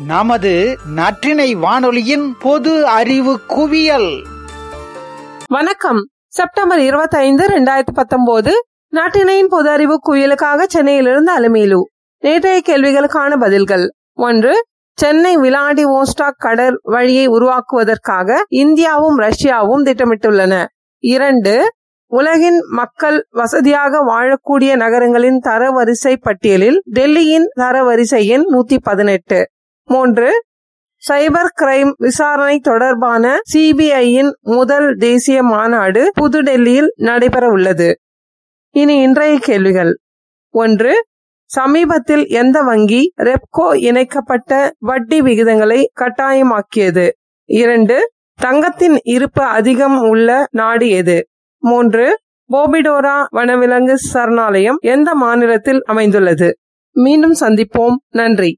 நமது நற்றினை வானொலியின் பொது அறிவு குவியல். வணக்கம். செப்டம்பர் இருபத்தி ஐந்து இரண்டாயிரத்தி பத்தொன்பது நாட்டினையின் பொது அறிவு குவியலுக்காக சென்னையிலிருந்து அலுமையிலு நேற்றைய கேள்விகளுக்கான பதில்கள். ஒன்று சென்னை விளாடி ஓஸ்டாக் கடல் வழியை உருவாக்குவதற்காக இந்தியாவும் ரஷ்யாவும் திட்டமிட்டுள்ளன. இரண்டு உலகின் மக்கள் வசதியாக வாழக்கூடிய நகரங்களின் தரவரிசை பட்டியலில் டெல்லியின் தரவரிசை எண் நூத்தி பதினெட்டு. மூன்று சைபர் கிரைம் விசாரணை தொடர்பான சிபிஐயின் முதல் தேசிய மாநாடு புதுடெல்லியில் நடைபெற உள்ளது இனி இன்றைய கேள்விகள். ஒன்று சமீபத்தில் எந்த வங்கி ரெப்கோ இணைக்கப்பட்ட வட்டி விகிதங்களை கட்டாயமாக்கியது? இரண்டு தங்கத்தின் இருப்பு அதிகம் உள்ள நாடு எது? மூன்று போபிடோரா வனவிலங்கு சரணாலயம் எந்த மாநிலத்தில் அமைந்துள்ளது? மீண்டும் சந்திப்போம். நன்றி.